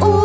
Oh.